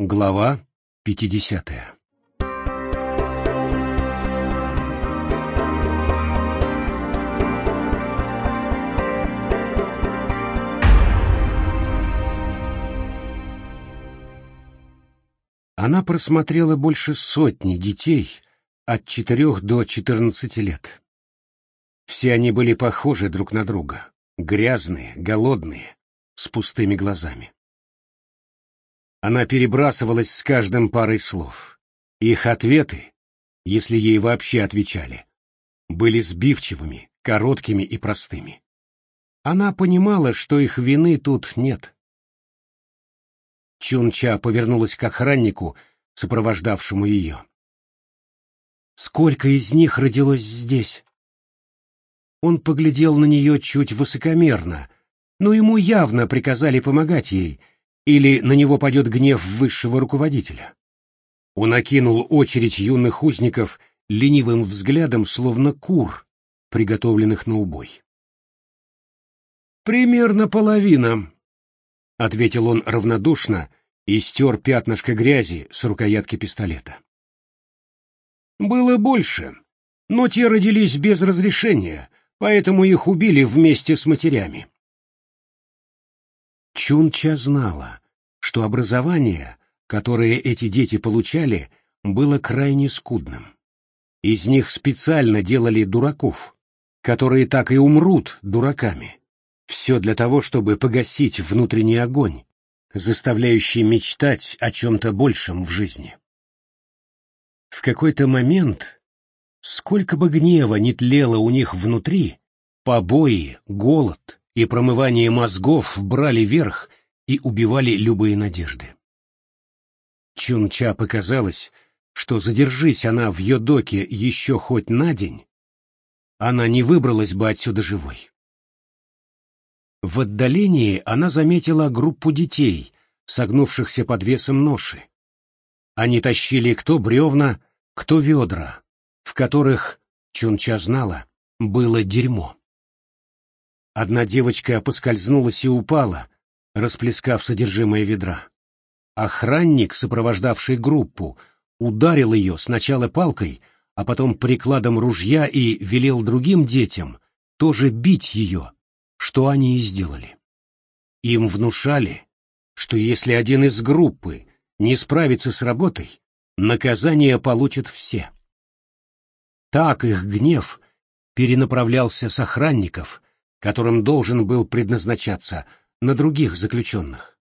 Глава 50 Она просмотрела больше сотни детей от четырех до четырнадцати лет. Все они были похожи друг на друга, грязные, голодные, с пустыми глазами. Она перебрасывалась с каждым парой слов. Их ответы, если ей вообще отвечали, были сбивчивыми, короткими и простыми. Она понимала, что их вины тут нет. Чунча повернулась к охраннику, сопровождавшему ее. «Сколько из них родилось здесь?» Он поглядел на нее чуть высокомерно, но ему явно приказали помогать ей, или на него падет гнев высшего руководителя. Он окинул очередь юных узников ленивым взглядом, словно кур, приготовленных на убой. «Примерно половина», — ответил он равнодушно и стер пятнышко грязи с рукоятки пистолета. «Было больше, но те родились без разрешения, поэтому их убили вместе с матерями. Чунча знала, что образование, которое эти дети получали, было крайне скудным. Из них специально делали дураков, которые так и умрут дураками. Все для того, чтобы погасить внутренний огонь, заставляющий мечтать о чем-то большем в жизни. В какой-то момент, сколько бы гнева не тлело у них внутри, побои, голод, и промывание мозгов брали верх и убивали любые надежды. Чунча показалось, что задержись она в Йодоке еще хоть на день, она не выбралась бы отсюда живой. В отдалении она заметила группу детей, согнувшихся под весом ноши. Они тащили кто бревна, кто ведра, в которых, Чунча знала, было дерьмо. Одна девочка поскользнулась и упала, расплескав содержимое ведра. Охранник, сопровождавший группу, ударил ее сначала палкой, а потом прикладом ружья и велел другим детям тоже бить ее, что они и сделали. Им внушали, что если один из группы не справится с работой, наказание получат все. Так их гнев перенаправлялся с охранников которым должен был предназначаться, на других заключенных.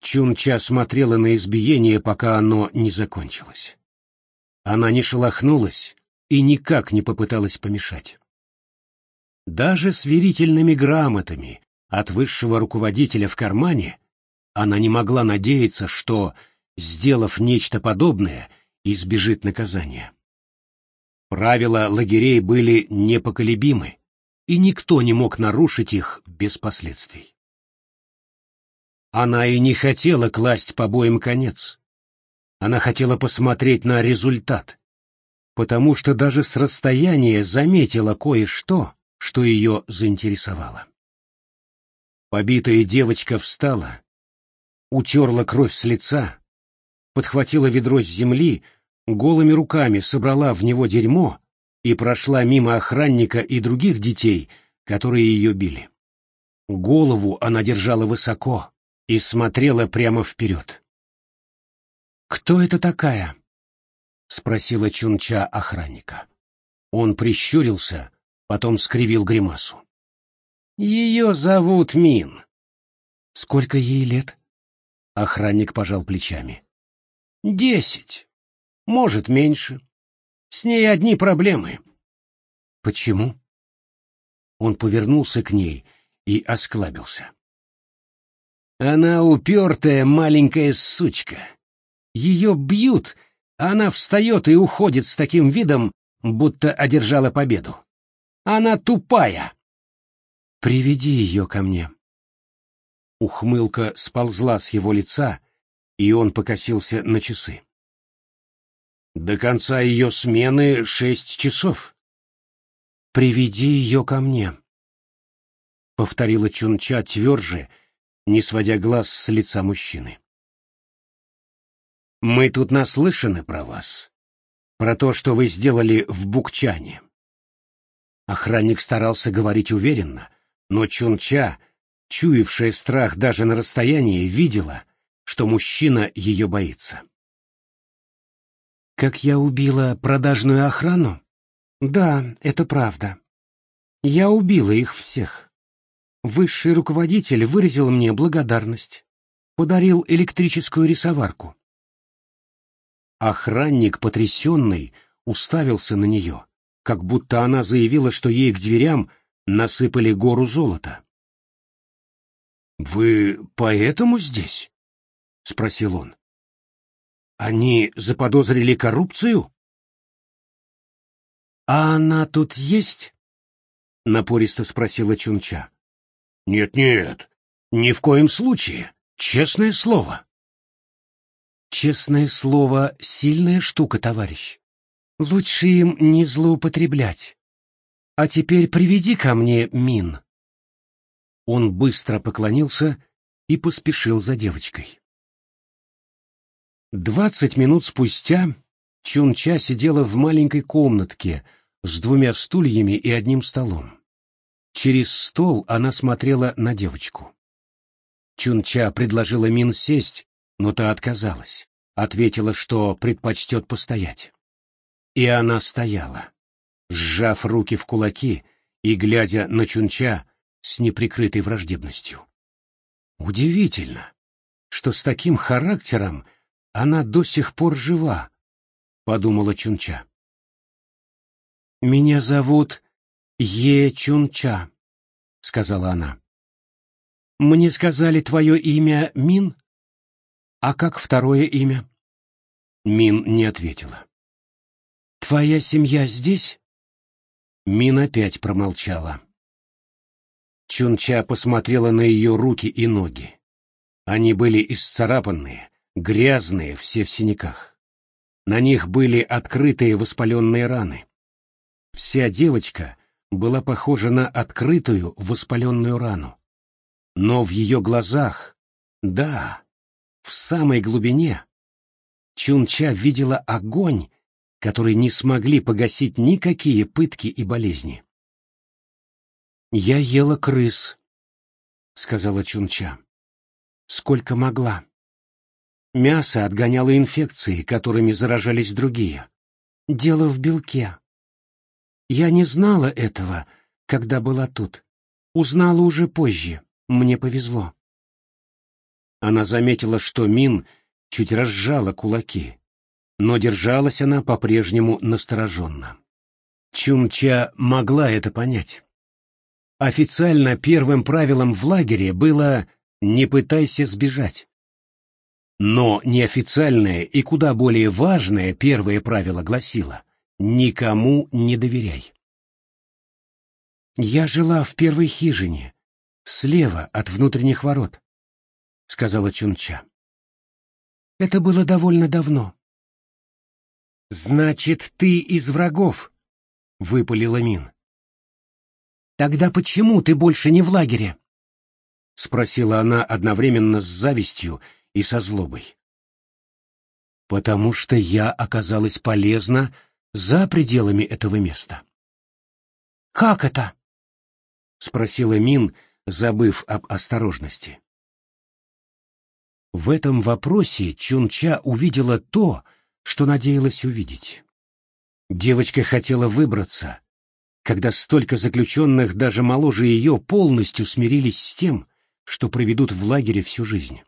Чунча смотрела на избиение, пока оно не закончилось. Она не шелохнулась и никак не попыталась помешать. Даже с верительными грамотами от высшего руководителя в кармане она не могла надеяться, что, сделав нечто подобное, избежит наказания. Правила лагерей были непоколебимы, и никто не мог нарушить их без последствий. Она и не хотела класть побоем конец. Она хотела посмотреть на результат, потому что даже с расстояния заметила кое-что, что ее заинтересовало. Побитая девочка встала, утерла кровь с лица, подхватила ведро с земли, голыми руками собрала в него дерьмо и прошла мимо охранника и других детей, которые ее били. Голову она держала высоко и смотрела прямо вперед. «Кто это такая?» — спросила Чунча охранника. Он прищурился, потом скривил гримасу. «Ее зовут Мин». «Сколько ей лет?» Охранник пожал плечами. «Десять. Может, меньше. С ней одни проблемы. Почему? Он повернулся к ней и осклабился. Она упертая маленькая сучка. Ее бьют, а она встает и уходит с таким видом, будто одержала победу. Она тупая. Приведи ее ко мне. Ухмылка сползла с его лица, и он покосился на часы. До конца ее смены шесть часов. «Приведи ее ко мне», — повторила Чунча тверже, не сводя глаз с лица мужчины. Мы тут наслышаны про вас, про то, что вы сделали в Букчане. Охранник старался говорить уверенно, но Чунча, чуявшая страх даже на расстоянии, видела, что мужчина ее боится. «Как я убила продажную охрану? Да, это правда. Я убила их всех. Высший руководитель выразил мне благодарность. Подарил электрическую рисоварку. Охранник, потрясенный, уставился на нее, как будто она заявила, что ей к дверям насыпали гору золота. «Вы поэтому здесь?» — спросил он. «Они заподозрили коррупцию?» «А она тут есть?» — напористо спросила Чунча. «Нет-нет, ни в коем случае. Честное слово». «Честное слово — сильная штука, товарищ. Лучше им не злоупотреблять. А теперь приведи ко мне Мин». Он быстро поклонился и поспешил за девочкой. Двадцать минут спустя Чунча сидела в маленькой комнатке с двумя стульями и одним столом. Через стол она смотрела на девочку. Чунча предложила Мин сесть, но та отказалась. Ответила, что предпочтет постоять. И она стояла, сжав руки в кулаки и глядя на Чунча с неприкрытой враждебностью. Удивительно, что с таким характером она до сих пор жива, — подумала Чунча. «Меня зовут Е Чунча», — сказала она. «Мне сказали твое имя Мин? А как второе имя?» Мин не ответила. «Твоя семья здесь?» Мин опять промолчала. Чунча посмотрела на ее руки и ноги. Они были исцарапанные, грязные, все в синяках. На них были открытые воспаленные раны. Вся девочка была похожа на открытую воспаленную рану. Но в ее глазах, да, в самой глубине, Чунча видела огонь, который не смогли погасить никакие пытки и болезни. «Я ела крыс», — сказала Чунча. «Сколько могла. Мясо отгоняло инфекции, которыми заражались другие. Дело в белке. Я не знала этого, когда была тут. Узнала уже позже. Мне повезло. Она заметила, что Мин чуть разжала кулаки, но держалась она по-прежнему настороженно. Чунча могла это понять. Официально первым правилом в лагере было «не пытайся сбежать». Но неофициальное и куда более важное первое правило гласило Никому не доверяй. Я жила в первой хижине, слева от внутренних ворот, сказала Чунча. Это было довольно давно. Значит, ты из врагов, выпалила Мин. Тогда почему ты больше не в лагере? спросила она одновременно с завистью и со злобой. Потому что я оказалась полезна за пределами этого места. «Как это?» — спросила Мин, забыв об осторожности. В этом вопросе Чунча увидела то, что надеялась увидеть. Девочка хотела выбраться, когда столько заключенных, даже моложе ее, полностью смирились с тем, что проведут в лагере всю жизнь.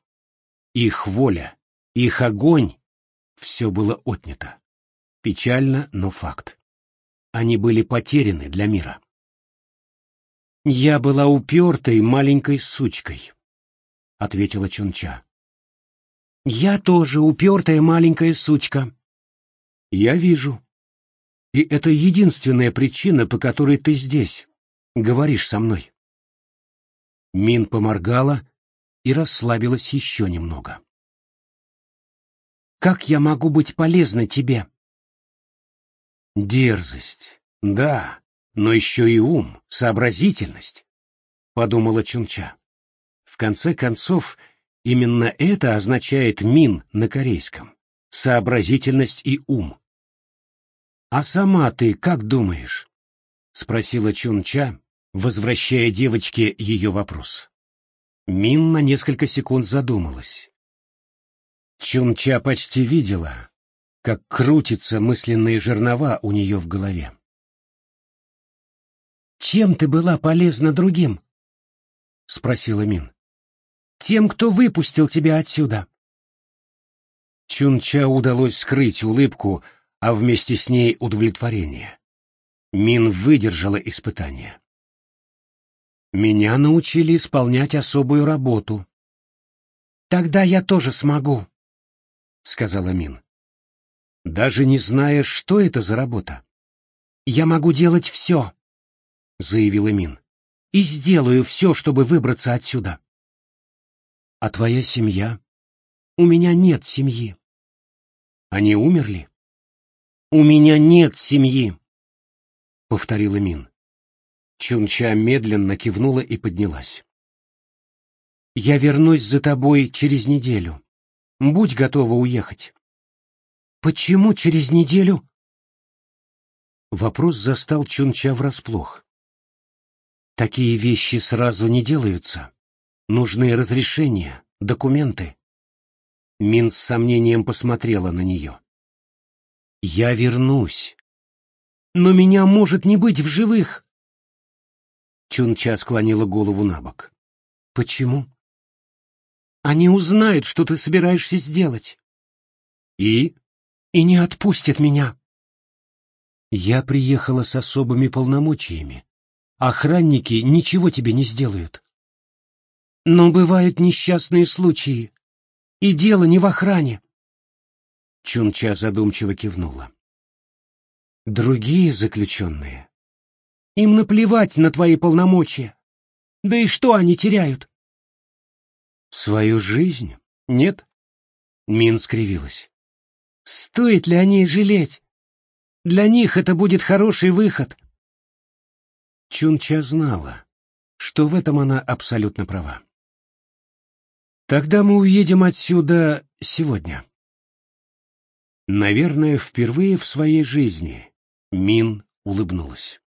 Их воля, их огонь — все было отнято. Печально, но факт. Они были потеряны для мира. «Я была упертой маленькой сучкой», — ответила Чунча. «Я тоже упертая маленькая сучка». «Я вижу. И это единственная причина, по которой ты здесь, говоришь со мной». Мин поморгала и расслабилась еще немного. «Как я могу быть полезной тебе?» Дерзость, да, но еще и ум, сообразительность, — подумала Чунча. В конце концов, именно это означает мин на корейском. сообразительность и ум. «А сама ты как думаешь?» — спросила Чунча, возвращая девочке ее вопрос. Мин на несколько секунд задумалась. Чунча почти видела, как крутятся мысленные жернова у нее в голове. «Чем ты была полезна другим?» — спросила Мин. «Тем, кто выпустил тебя отсюда». Чунча удалось скрыть улыбку, а вместе с ней удовлетворение. Мин выдержала испытание. Меня научили исполнять особую работу. Тогда я тоже смогу, сказала Мин. Даже не зная, что это за работа. Я могу делать все, заявила Мин. И сделаю все, чтобы выбраться отсюда. А твоя семья? У меня нет семьи. Они умерли? «У меня нет семьи», — повторила Мин. Чунча медленно кивнула и поднялась. «Я вернусь за тобой через неделю. Будь готова уехать». «Почему через неделю?» Вопрос застал Чунча врасплох. «Такие вещи сразу не делаются. Нужны разрешения, документы». Мин с сомнением посмотрела на нее. Я вернусь. Но меня может не быть в живых. Чунча склонила голову на бок. Почему? Они узнают, что ты собираешься сделать. И? И не отпустят меня. Я приехала с особыми полномочиями. Охранники ничего тебе не сделают. Но бывают несчастные случаи. И дело не в охране. Чунча задумчиво кивнула. Другие заключенные. Им наплевать на твои полномочия. Да и что они теряют? Свою жизнь? Нет? Мин скривилась. Стоит ли о ней жалеть? Для них это будет хороший выход. Чунча знала, что в этом она абсолютно права. Тогда мы уедем отсюда сегодня. Наверное, впервые в своей жизни Мин улыбнулась.